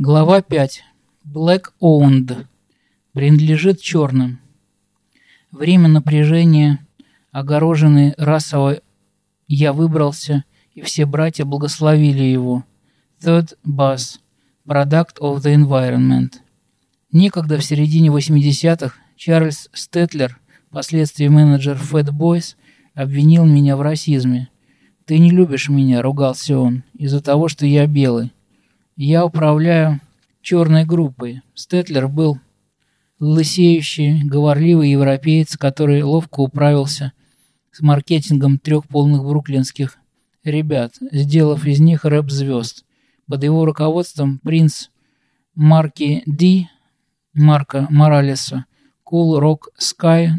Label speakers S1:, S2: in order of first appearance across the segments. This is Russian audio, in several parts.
S1: Глава 5. Black Owned. Принадлежит черным. Время напряжения, огороженный расово, я выбрался, и все братья благословили его. Third Bus. Product of the Environment. Некогда в середине 80-х Чарльз Стетлер, впоследствии менеджер Fat Boys, обвинил меня в расизме. «Ты не любишь меня», — ругался он, — «из-за того, что я белый». Я управляю черной группой. Стетлер был лысеющий, говорливый европеец, который ловко управился с маркетингом трех полных бруклинских ребят, сделав из них рэп-звезд. Под его руководством принц марки D, Марка Моралеса, Cool Rock Sky,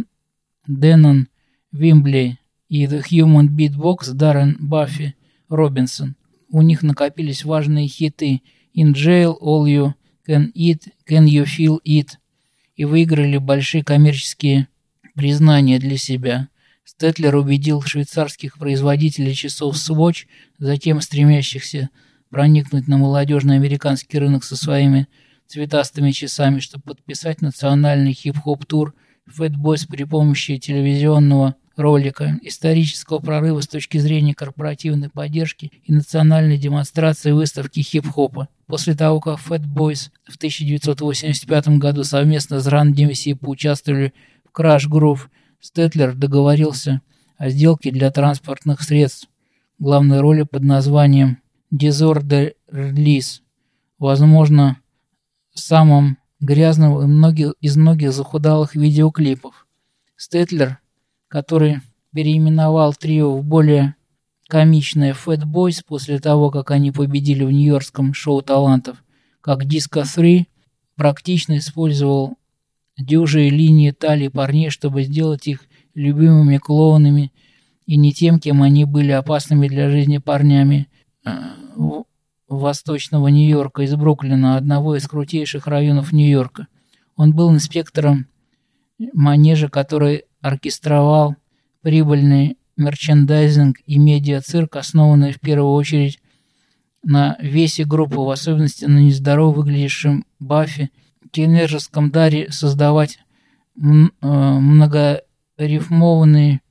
S1: Дэнон Вимбли и The Human Beatbox Даррен Баффи Робинсон у них накопились важные хиты «In Jail», «All You Can Eat», «Can You Feel It» и выиграли большие коммерческие признания для себя. Стетлер убедил швейцарских производителей часов Swatch, затем стремящихся проникнуть на молодежный американский рынок со своими цветастыми часами, чтобы подписать национальный хип-хоп-тур Fat Boys при помощи телевизионного ролика, исторического прорыва с точки зрения корпоративной поддержки и национальной демонстрации выставки хип-хопа. После того, как Fat Boys в 1985 году совместно с Run DMC поучаствовали в Crash Groove, Стетлер договорился о сделке для транспортных средств, главной роли под названием Disorder Release, возможно, самым грязным из многих захудалых видеоклипов. Стетлер который переименовал трио в более комичное Fat Boys после того, как они победили в нью-йоркском шоу талантов, как Disco 3 практично использовал дюжие линии талии парней, чтобы сделать их любимыми клоунами и не тем, кем они были опасными для жизни парнями э, восточного Нью-Йорка из Бруклина, одного из крутейших районов Нью-Йорка. Он был инспектором манежа, который оркестровал прибыльный мерчендайзинг и медиа-цирк, основанный в первую очередь на весе группы, в особенности на нездорово выглядящем Баффе, тинейджерском даре создавать э, многорифмованные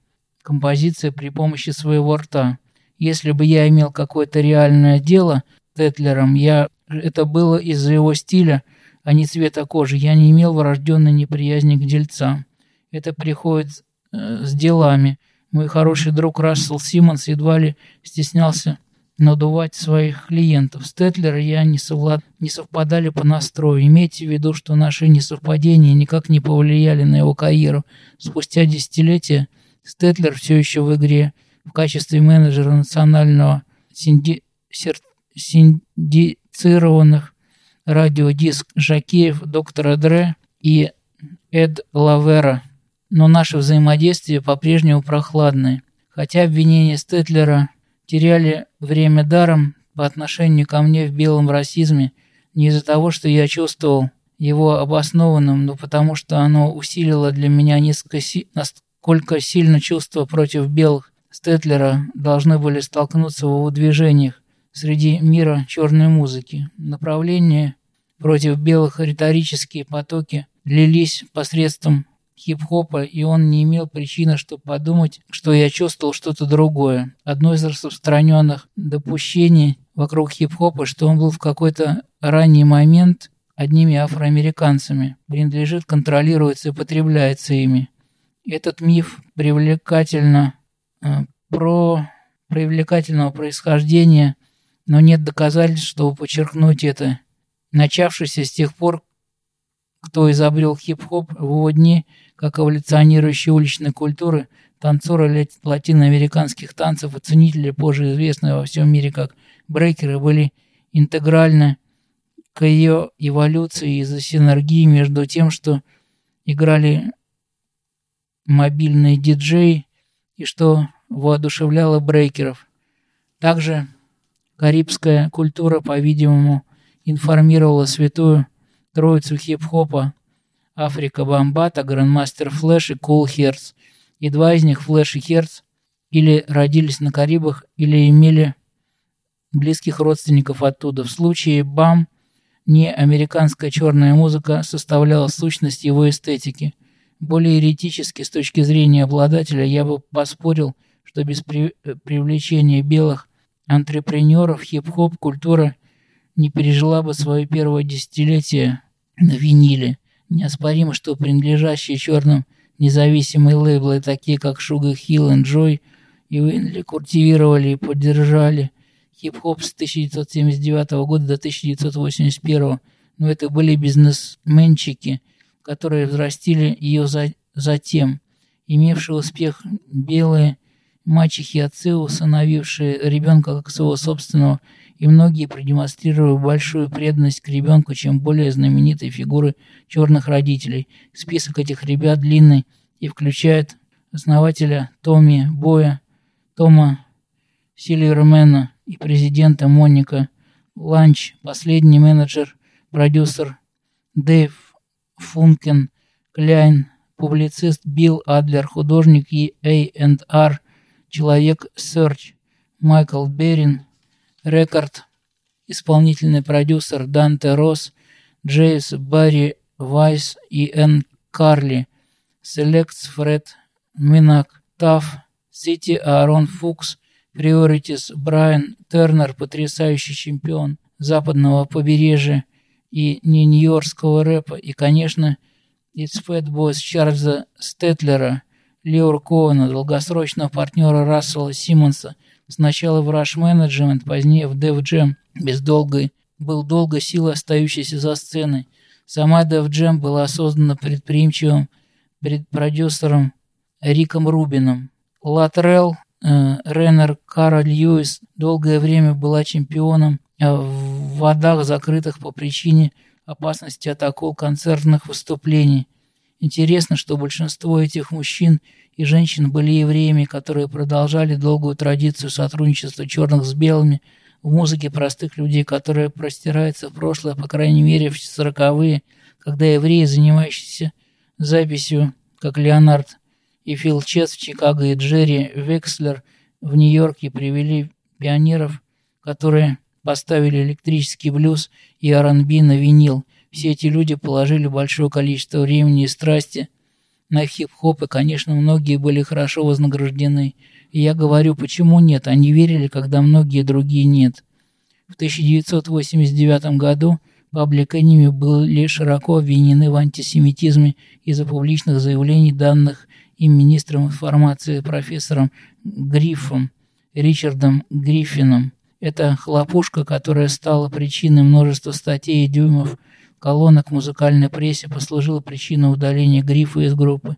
S1: композиции при помощи своего рта. Если бы я имел какое-то реальное дело с Тетлером, я, это было из-за его стиля, а не цвета кожи. Я не имел врожденной неприязни к дельцам. Это приходит э, с делами. Мой хороший друг Рассел Симмонс едва ли стеснялся надувать своих клиентов. Стетлер и я не, совлад... не совпадали по настрою. Имейте в виду, что наши несовпадения никак не повлияли на его карьеру. Спустя десятилетия Стетлер все еще в игре в качестве менеджера национального синди... сер... синдицированных радиодиск Жакеев, доктора Дре и Эд Лавера но наше взаимодействие по-прежнему прохладное. Хотя обвинения Стетлера теряли время даром по отношению ко мне в белом расизме не из-за того, что я чувствовал его обоснованным, но потому что оно усилило для меня несколько си насколько сильно чувства против белых Стетлера должны были столкнуться в его движениях среди мира черной музыки. Направления против белых риторические потоки лились посредством хип-хопа, и он не имел причины, чтобы подумать, что я чувствовал что-то другое. Одно из распространенных допущений вокруг хип-хопа, что он был в какой-то ранний момент одними афроамериканцами, принадлежит, контролируется и потребляется ими. Этот миф привлекательно э, про привлекательного происхождения, но нет доказательств, чтобы подчеркнуть это. Начавшийся с тех пор, кто изобрел хип-хоп в его дни – как эволюционирующие уличной культуры, танцоры латиноамериканских танцев и ценители, позже известные во всем мире как брейкеры, были интегральны к ее эволюции из-за синергии между тем, что играли мобильные диджеи и что воодушевляло брейкеров. Также карибская культура, по-видимому, информировала святую троицу хип-хопа Африка Бомбата, Грандмастер Флэш и Кул Херк. И два из них, Флэш и Херк, или родились на Карибах, или имели близких родственников оттуда. В случае БАМ не американская черная музыка составляла сущность его эстетики. Более еретически с точки зрения обладателя я бы поспорил, что без при... привлечения белых антрепренеров хип-хоп культура не пережила бы свое первое десятилетие на виниле. Неоспоримо, что принадлежащие черным независимые лейблы, такие как Sugar Hill и Joy и Уинли, культивировали и поддержали хип-хоп с 1979 года до 1981, но это были бизнесменчики, которые взрастили ее за, затем. Имевшие успех белые мачехи отцы, усыновившие ребенка как своего собственного, и многие продемонстрировали большую преданность к ребенку, чем более знаменитые фигуры черных родителей. Список этих ребят длинный и включает основателя Томми Боя, Тома Сильвермена, и президента Моника Ланч, последний менеджер, продюсер Дэйв Функен, Кляйн, публицист Билл Адлер, художник и A&R, человек Search, Майкл Берин, рекорд, исполнительный продюсер Данте Росс, Джейс Барри Вайс и Н. Карли, Селектс Фред Минак, Таф, Сити Аарон Фукс, Приоритис Брайан Тернер, потрясающий чемпион западного побережья и нью-йоркского рэпа, и, конечно, It's Fat Boys Чарльза Стетлера, Леор Коуна, долгосрочного партнера Рассела Симмонса, сначала в Rush Management, позднее в Def Jam, без долгой, был долго силой остающейся за сценой. Сама Def Jam была создана предприимчивым продюсером Риком Рубином. Латрелл Э, Реннер Кара Льюис долгое время была чемпионом э, в водах, закрытых по причине опасности от акул концертных выступлений. Интересно, что большинство этих мужчин и женщин были евреями, которые продолжали долгую традицию сотрудничества черных с белыми в музыке простых людей, которая простирается в прошлое, по крайней мере, в сороковые, когда евреи, занимающиеся записью, как Леонард и Фил Чес в Чикаго и Джерри Векслер в Нью-Йорке привели пионеров, которые поставили электрический блюз и R&B на винил. Все эти люди положили большое количество времени и страсти на хип-хоп, и, конечно, многие были хорошо вознаграждены. И я говорю, почему нет? Они верили, когда многие другие нет. В 1989 году Паблик Энеми были широко обвинены в антисемитизме из-за публичных заявлений, данных и министром информации профессором Гриффом, Ричардом Гриффином. Это хлопушка, которая стала причиной множества статей и дюймов колонок музыкальной прессе, послужила причиной удаления Грифа из группы.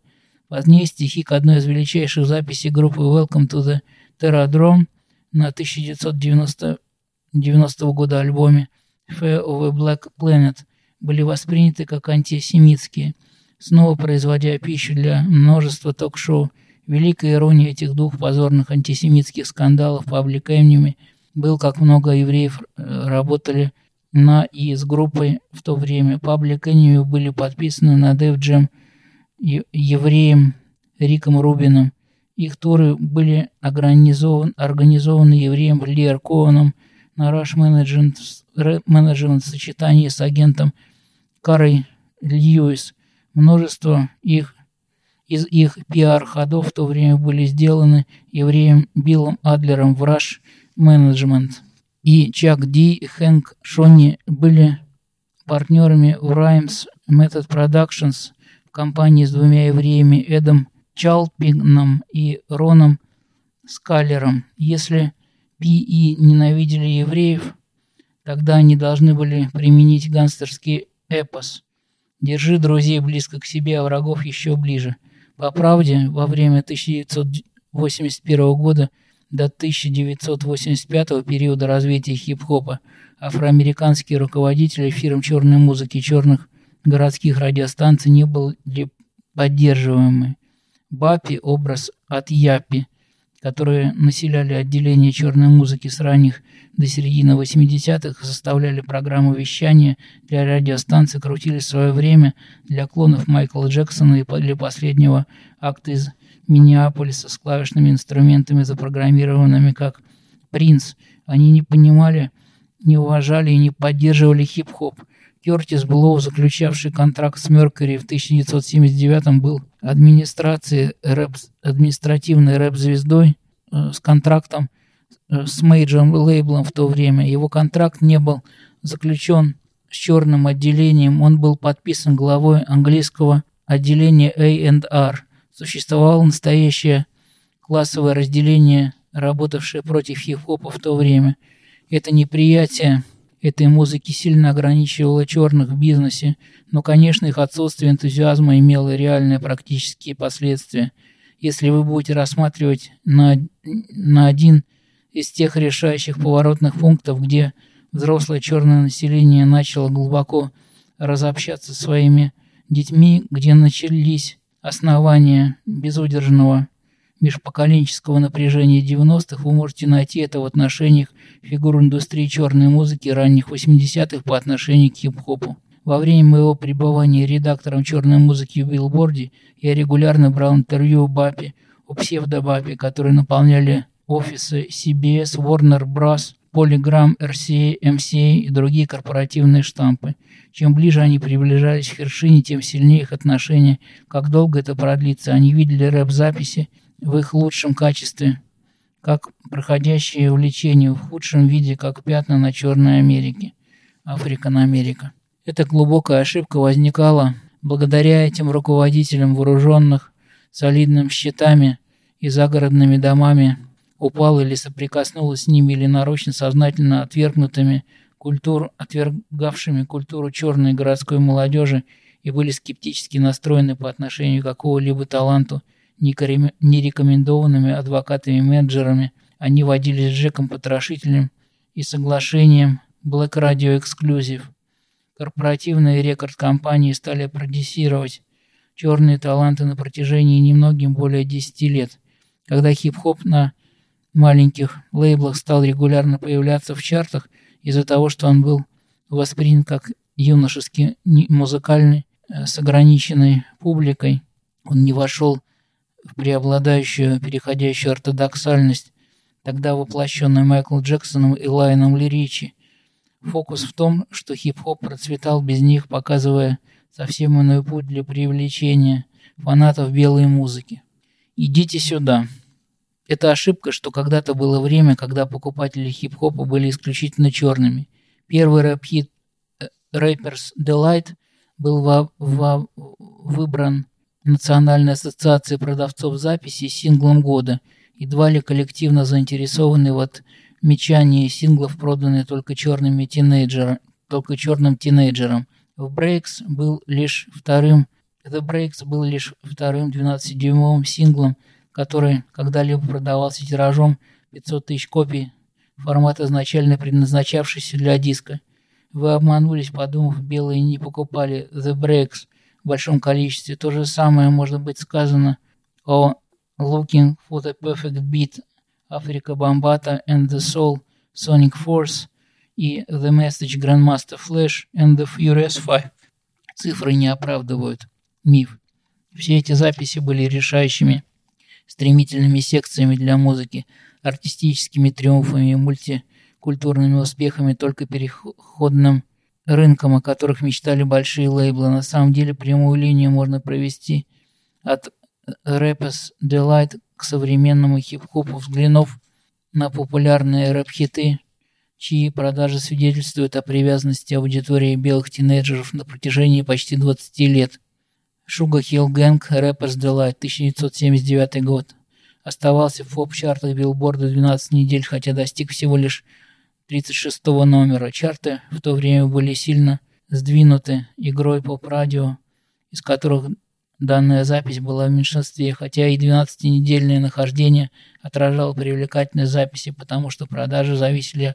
S1: Позднее стихи к одной из величайших записей группы Welcome to the Terradrome на 1990 90 года альбоме Fair of a Black Planet были восприняты как антисемитские – снова производя пищу для множества ток-шоу. Великая ирония этих двух позорных антисемитских скандалов Паблик Эмними был, как много евреев э, работали на и с группой в то время. Паблик Энними были подписаны на Def Jam евреем Риком Рубином. Их туры были организован, организованы евреем Лиер Коуном на Rush Management, Management в сочетании с агентом Карой Льюис – Множество их, из их пиар-ходов в то время были сделаны евреем Биллом Адлером в Rush Management. И Чак Ди и Хэнк Шонни были партнерами в Rhymes Method Productions в компании с двумя евреями Эдом Чалпином и Роном Скаллером. Если Пи ненавидели евреев, тогда они должны были применить гангстерский эпос – Держи друзей близко к себе, а врагов еще ближе. По правде, во время 1981 года до 1985 периода развития хип-хопа афроамериканские руководители фирм черной музыки черных городских радиостанций не были поддерживаемы. Бапи – образ от Япи – которые населяли отделение черной музыки с ранних до середины 80-х, составляли программу вещания для радиостанций, крутили свое время для клонов Майкла Джексона и для последнего акта из Миннеаполиса с клавишными инструментами, запрограммированными как «Принц». Они не понимали, не уважали и не поддерживали хип-хоп. Кертис Блоу, заключавший контракт с Меркьюри в 1979 был администрацией рэп, административной рэп-звездой э, с контрактом э, с мейджором лейблом в то время. Его контракт не был заключен с черным отделением, он был подписан главой английского отделения A&R. Существовало настоящее классовое разделение, работавшее против хип-хопа в то время. Это неприятие этой музыки сильно ограничивало черных в бизнесе, но, конечно, их отсутствие энтузиазма имело реальные практические последствия. Если вы будете рассматривать на, на один из тех решающих поворотных пунктов, где взрослое черное население начало глубоко разобщаться со своими детьми, где начались основания безудержного межпоколенческого напряжения 90-х, вы можете найти это в отношениях фигур индустрии черной музыки ранних 80-х по отношению к хип-хопу. Во время моего пребывания редактором черной музыки в Билборде я регулярно брал интервью у Бапи, у псевдо-Бапи, которые наполняли офисы CBS, Warner Bros., Polygram, RCA, MCA и другие корпоративные штампы. Чем ближе они приближались к вершине, тем сильнее их отношения. Как долго это продлится, они видели рэп-записи в их лучшем качестве, как проходящее увлечение в худшем виде, как пятна на Черной Америке, Африка на Америка. Эта глубокая ошибка возникала благодаря этим руководителям вооруженных солидными щитами и загородными домами, упала или соприкоснулась с ними или нарочно сознательно отвергнутыми культур, отвергавшими культуру черной городской молодежи и были скептически настроены по отношению к какого-либо таланту – нерекомендованными адвокатами-менеджерами. Они водились с Джеком Потрошителем и соглашением Black Radio Exclusive. Корпоративные рекорд-компании стали продюсировать черные таланты на протяжении немногим более 10 лет. Когда хип-хоп на маленьких лейблах стал регулярно появляться в чартах из-за того, что он был воспринят как юношеский музыкальный э, с ограниченной публикой, он не вошел в преобладающую переходящую ортодоксальность, тогда воплощенную Майклом Джексоном и Лайном Лиричи. Фокус в том, что хип-хоп процветал без них, показывая совсем иной путь для привлечения фанатов белой музыки. «Идите сюда». Это ошибка, что когда-то было время, когда покупатели хип-хопа были исключительно черными. Первый рэп-хит Rappers Delight был во, во, выбран Национальной ассоциации продавцов записей синглом года, едва ли коллективно заинтересованы в отмечании синглов, проданных только черными тинейджерам, только черным тинейджерам. В Breaks был лишь вторым The Breaks был лишь вторым 12-дюймовым синглом, который когда-либо продавался тиражом 500 тысяч копий, формат изначально предназначавшийся для диска. Вы обманулись, подумав, белые не покупали The Breaks – в большом количестве. То же самое может быть сказано о Looking for the Perfect Beat Африка Бомбата and the Soul Sonic Force и The Message Grandmaster Flash and the Furious Five. Цифры не оправдывают миф. Все эти записи были решающими стремительными секциями для музыки, артистическими триумфами и мультикультурными успехами, только переходным рынком, о которых мечтали большие лейблы. На самом деле прямую линию можно провести от Rappers Delight к современному хип-хопу, взглянув на популярные рэп-хиты, чьи продажи свидетельствуют о привязанности аудитории белых тинейджеров на протяжении почти 20 лет. Sugar Hill Gang Rappers Delight 1979 год оставался в поп-чартах билборда 12 недель, хотя достиг всего лишь 36 номера. Чарты в то время были сильно сдвинуты игрой поп-радио, из которых данная запись была в меньшинстве, хотя и 12-недельное нахождение отражало привлекательность записи, потому что продажи зависели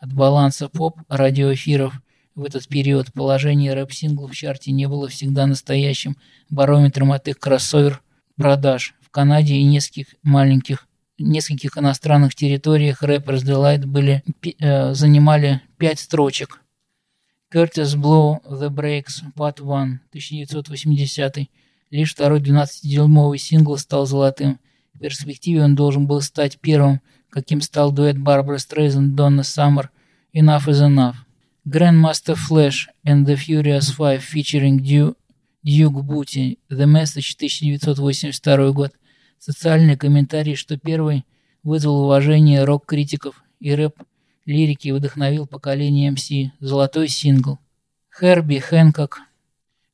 S1: от баланса поп-радиоэфиров. В этот период положение рэп-синглов в чарте не было всегда настоящим барометром от их кроссовер продаж. В Канаде и нескольких маленьких нескольких иностранных территориях Rappers Delight были, э, занимали пять строчек. Curtis Blow The Breaks Part 1 1980 Лишь второй 12-дюймовый сингл стал золотым. В перспективе он должен был стать первым, каким стал дуэт Барбара Стрейзен Донна Саммер «Enough is Enough». Grandmaster Flash and the Furious Five featuring Duke Booty, The Message, 1982 год. Социальный комментарий, что первый вызвал уважение рок-критиков и рэп-лирики вдохновил поколение МС. Золотой сингл. Херби Хэнкок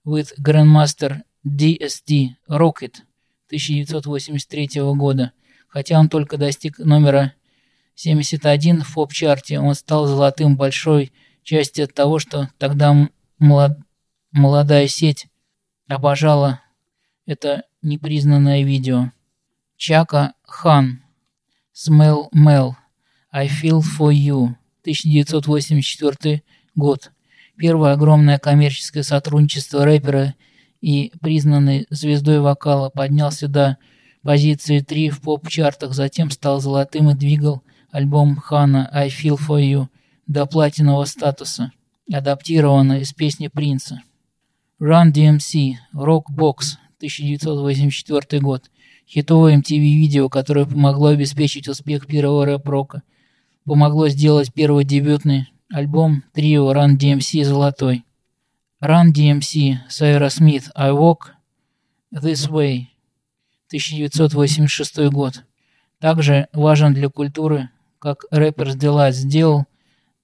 S1: with Grandmaster DSD Rocket 1983 года. Хотя он только достиг номера 71 в поп-чарте, он стал золотым большой частью от того, что тогда молод... молодая сеть обожала это непризнанное видео. Чака Хан Smell Mel I Feel For You 1984 год. Первое огромное коммерческое сотрудничество рэпера и признанной звездой вокала поднялся до позиции 3 в поп-чартах, затем стал золотым и двигал альбом Хана I Feel For You до платинового статуса, адаптированный из песни Принца. Run DMC, Rock Box, 1984 год. Хитовое MTV-видео, которое помогло обеспечить успех первого рэп-рока. Помогло сделать первый дебютный альбом трио Run DMC «Золотой». Run DMC, Сайра Смит, I Walk This Way, 1986 год. Также важен для культуры, как рэпер Delight сделал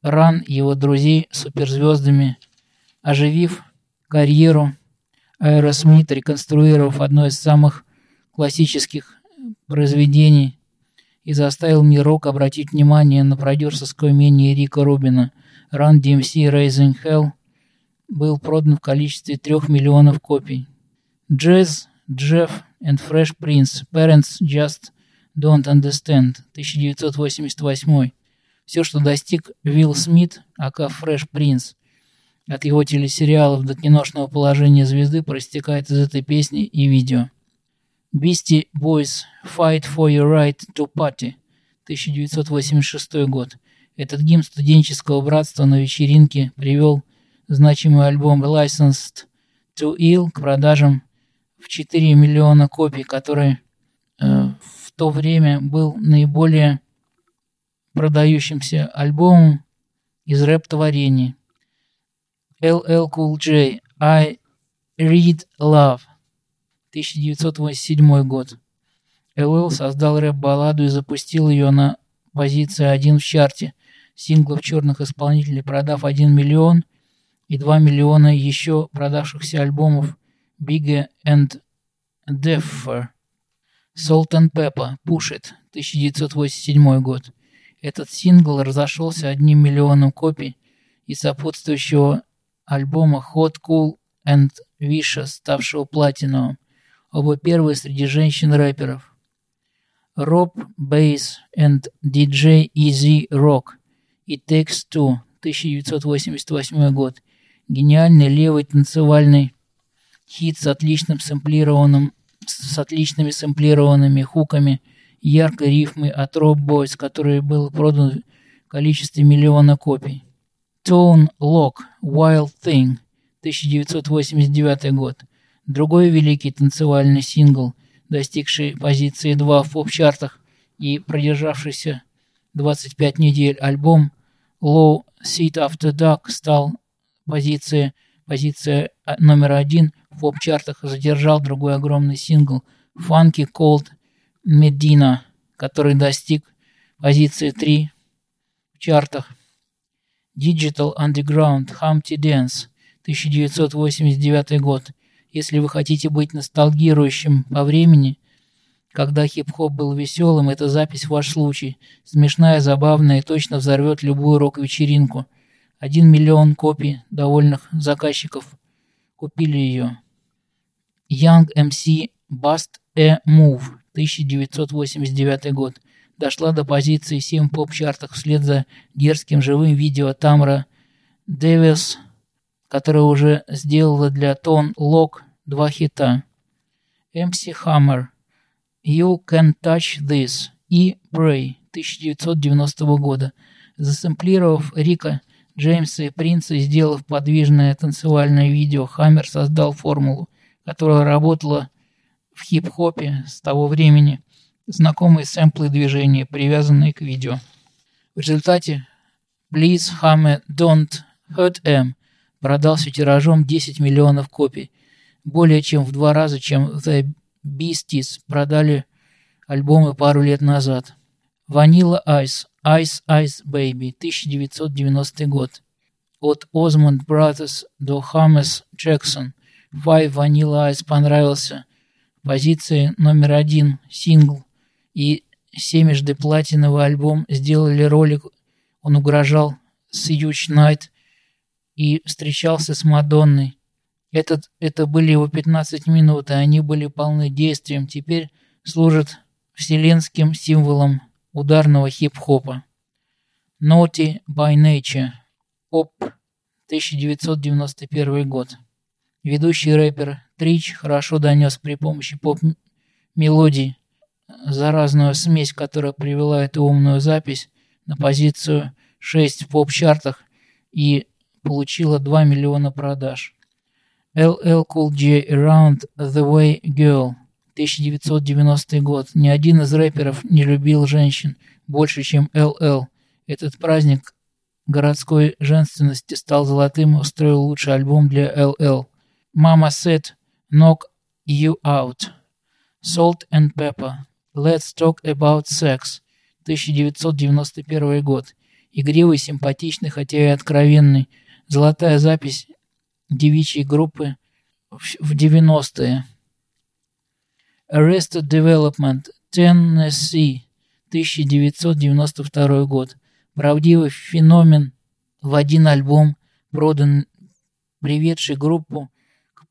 S1: Run и его друзей суперзвездами, оживив карьеру Аэросмит, реконструировав одно из самых классических произведений и заставил мир рок обратить внимание на продюсерское умение Рика Рубина. Run DMC Raising Hell был продан в количестве трех миллионов копий. Jazzy Jeff and Fresh Prince, Parents Just Don't Understand, 1988. Все, что достиг Вилл Смит, ака Fresh Prince, от его телесериалов до киношного положения звезды проистекает из этой песни и видео. Beastie Boys Fight for Your Right to Party 1986 год. Этот гимн студенческого братства на вечеринке привел значимый альбом Licensed to Ill к продажам в 4 миллиона копий, который э, в то время был наиболее продающимся альбомом из рэп-творений. LL Cool J, I Read Love, 1987 год. LL создал рэп-балладу и запустил ее на позиции 1 в чарте синглов черных исполнителей, продав 1 миллион и 2 миллиона еще продавшихся альбомов Bigger and Deffer. Salt and Pepper, Push It, 1987 год. Этот сингл разошелся одним миллионом копий и сопутствующего альбома Hot Cool and Vicious, ставшего платиновым. Оба первые среди женщин-рэперов. Rob Bass and DJ Easy Rock. It Takes Two, 1988 год. Гениальный левый танцевальный хит с отличным сэмплированным с отличными сэмплированными хуками, яркой рифмой от Rob Boys, который был продан в количестве миллиона копий. Tone Lock Wild Thing 1989 год. Другой великий танцевальный сингл, достигший позиции 2 в поп-чартах и продержавшийся 25 недель альбом Low Seat After Dark стал позицией позиция номер один в поп-чартах задержал другой огромный сингл Funky Cold Medina, который достиг позиции 3 в чартах. Digital Underground Humpty Dance 1989 год. Если вы хотите быть ностальгирующим по времени, когда хип-хоп был веселым, эта запись ваш случай. Смешная, забавная и точно взорвет любую рок-вечеринку. Один миллион копий довольных заказчиков купили ее. Young MC Bust a Move 1989 год дошла до позиции 7 в поп-чартах вслед за дерзким живым видео Тамра Дэвис, которая уже сделала для Тон Лок два хита. MC Hammer You Can Touch This и Pray 1990 года, засэмплировав Рика Джеймса и Принца и сделав подвижное танцевальное видео, Хаммер создал формулу, которая работала в хип-хопе с того времени – знакомые сэмплы движения, привязанные к видео. В результате Please Hammer Don't Hurt M продался тиражом 10 миллионов копий, более чем в два раза, чем The Beasties продали альбомы пару лет назад. Vanilla Ice, Ice Ice Baby, 1990 год. От Osmond Brothers до Хамес Джексон. Five Vanilla Ice понравился. Позиции номер один, сингл и семежды платиновый альбом сделали ролик. Он угрожал с Huge Night и встречался с Мадонной. Этот, это были его 15 минут, и они были полны действием. Теперь служат вселенским символом ударного хип-хопа. Naughty by Nature. Оп. 1991 год. Ведущий рэпер Трич хорошо донес при помощи поп-мелодий заразную смесь, которая привела эту умную запись на позицию 6 в поп-чартах и получила 2 миллиона продаж. LL Cool J Around the Way Girl 1990 год. Ни один из рэперов не любил женщин больше, чем LL. Этот праздник городской женственности стал золотым и устроил лучший альбом для LL. Mama Said Knock You Out. Salt and Pepper. Let's Talk About Sex. 1991 год. Игривый, симпатичный, хотя и откровенный. Золотая запись девичьей группы в 90-е. Arrested Development, Tennessee, 1992 год. Правдивый феномен в один альбом, продан, приведший группу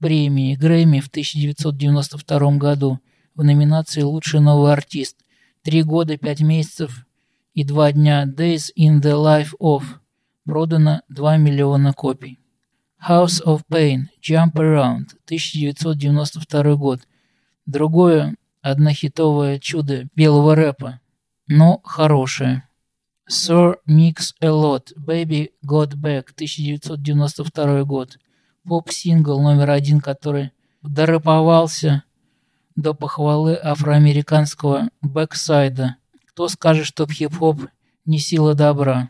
S1: премии Грэмми в 1992 году в номинации «Лучший новый артист». Три года, пять месяцев и два дня Days in the Life of. Продано 2 миллиона копий. House of Pain, Jump Around, 1992 год. Другое однохитовое чудо белого рэпа, но хорошее. Sir Mix a Lot, Baby Got Back, 1992 год. Поп-сингл номер один, который дорэповался до похвалы афроамериканского backside а. Кто скажет, что хип-хоп не сила добра?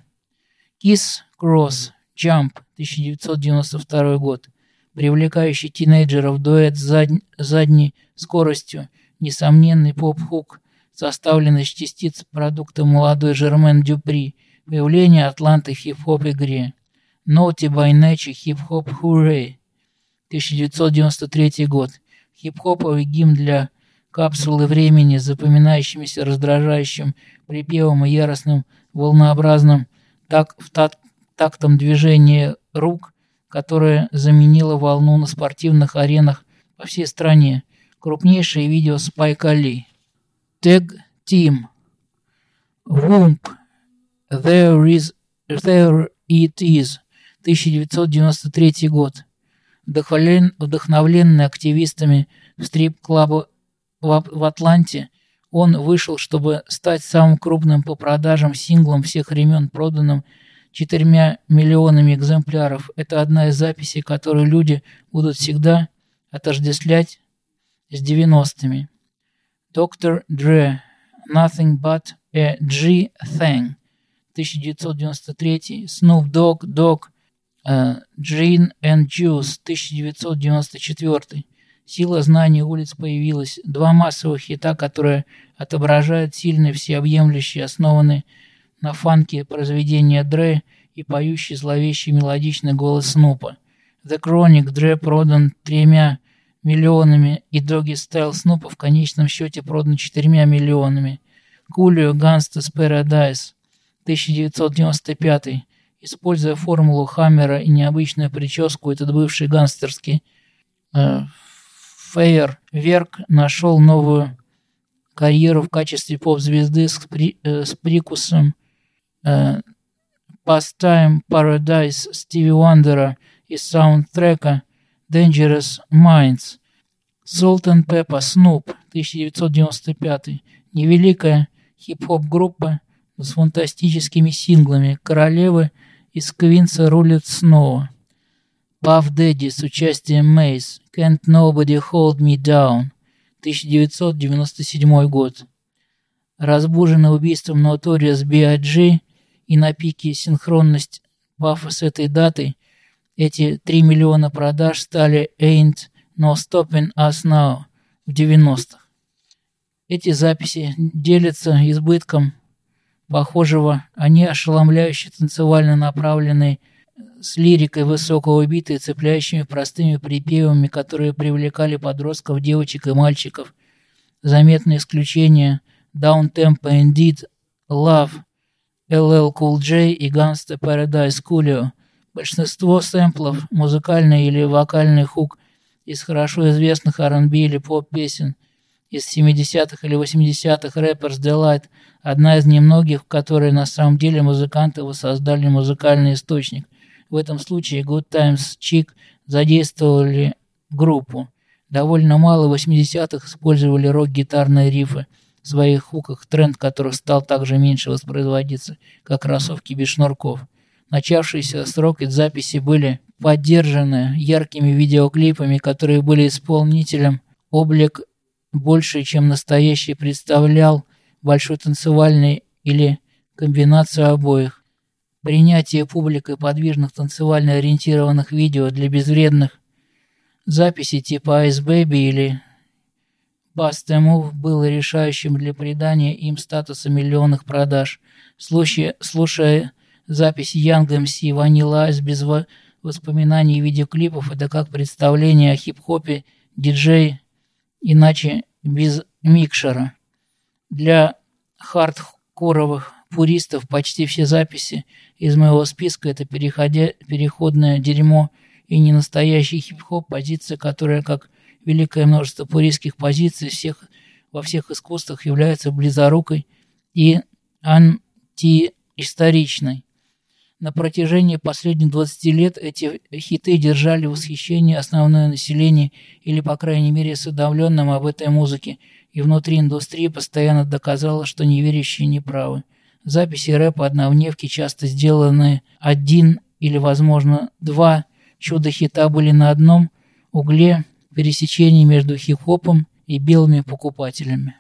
S1: Kris Kross, Jump, 1992 год. Привлекающий тинейджеров дуэт с зад... задней скоростью, несомненный поп-хук, составленный из частиц продукта молодой Жермен Дюпри, появление Атланты в хип-хоп игре. By Nature Hip-Hop Hooray, 1993 год. Хип-хоповый гимн для капсулы времени с запоминающимися раздражающим припевом и яростным волнообразным так, в так, тактом движения рук, которое заменило волну на спортивных аренах по всей стране. Крупнейшее видео Спайка Ли. Тег Тим. Wump. There is, there it is. 1993 год. Вдохновлен, вдохновленный активистами в стрип-клабу в, в Атланте, он вышел, чтобы стать самым крупным по продажам синглом всех времен, проданным четырьмя миллионами экземпляров. Это одна из записей, которую люди будут всегда отождествлять с 90-ми. Доктор Dre Nothing But a G-Thing 1993 Snoop Dogg Dogg uh, Gin and Juice 1994 Сила знаний улиц появилась. Два массовых хита, которые отображают сильные, всеобъемлющие, основанные на фанке произведения Дре и поющий зловещий мелодичный голос Снупа. The Chronic Дре продан тремя миллионами и Doggy Style Снупа в конечном счете продан четырьмя миллионами. Кулио Gangsta's Paradise 1995 Используя формулу Хаммера и необычную прическу, этот бывший гангстерский э, Фейер Верк нашел новую карьеру в качестве поп-звезды с, при, э, с прикусом э, Pastime Paradise Стиви Уандера из саундтрека Dangerous Minds. Salt Pepper Snoop 1995. Невеликая хип-хоп группа с фантастическими синглами. Королевы из Квинса рулят снова. Puff Daddy с участием Мейс. Can't Nobody Hold Me Down. 1997 год. Разбуженный убийством Notorious B.I.G. и на пике синхронность Совпав с этой датой, эти 3 миллиона продаж стали Ain't No Stopping Us Now в 90-х. Эти записи делятся избытком похожего, они ошеломляюще танцевально направленные с лирикой высокого бита и цепляющими простыми припевами, которые привлекали подростков, девочек и мальчиков. Заметное исключение Down Tempo Indeed, Love, LL Cool J и Gangsta Paradise Coolio. Большинство сэмплов, музыкальный или вокальный хук из хорошо известных R&B или поп-песен из 70-х или 80-х Rappers Delight – одна из немногих, в которой на самом деле музыканты воссоздали музыкальный источник. В этом случае Good Times Chick задействовали группу. Довольно мало в 80-х использовали рок-гитарные рифы в своих хуках, тренд которых стал также меньше воспроизводиться, как кроссовки без шнурков. Начавшиеся срок и записи были поддержаны яркими видеоклипами, которые были исполнителем облик больше, чем настоящий представлял большой танцевальный или комбинацию обоих. Принятие публикой подвижных танцевально ориентированных видео для безвредных записей типа Ice Baby или Bust a Move было решающим для придания им статуса миллионных продаж. Слушая, слушая запись Young MC Vanilla Ice без воспоминаний и видеоклипов, это как представление о хип-хопе диджей иначе без микшера. Для хардкоровых пуристов почти все записи из моего списка это переходя, переходное дерьмо и не настоящий хип-хоп, позиция, которая, как великое множество пуристских позиций всех, во всех искусствах, является близорукой и антиисторичной. На протяжении последних 20 лет эти хиты держали восхищение основное население или, по крайней мере, с удавленным об этой музыке, и внутри индустрии постоянно доказало, что неверящие неправы. Записи рэпа одновневки, часто сделанные один или, возможно, два чудо-хита были на одном угле пересечения между хип-хопом и белыми покупателями.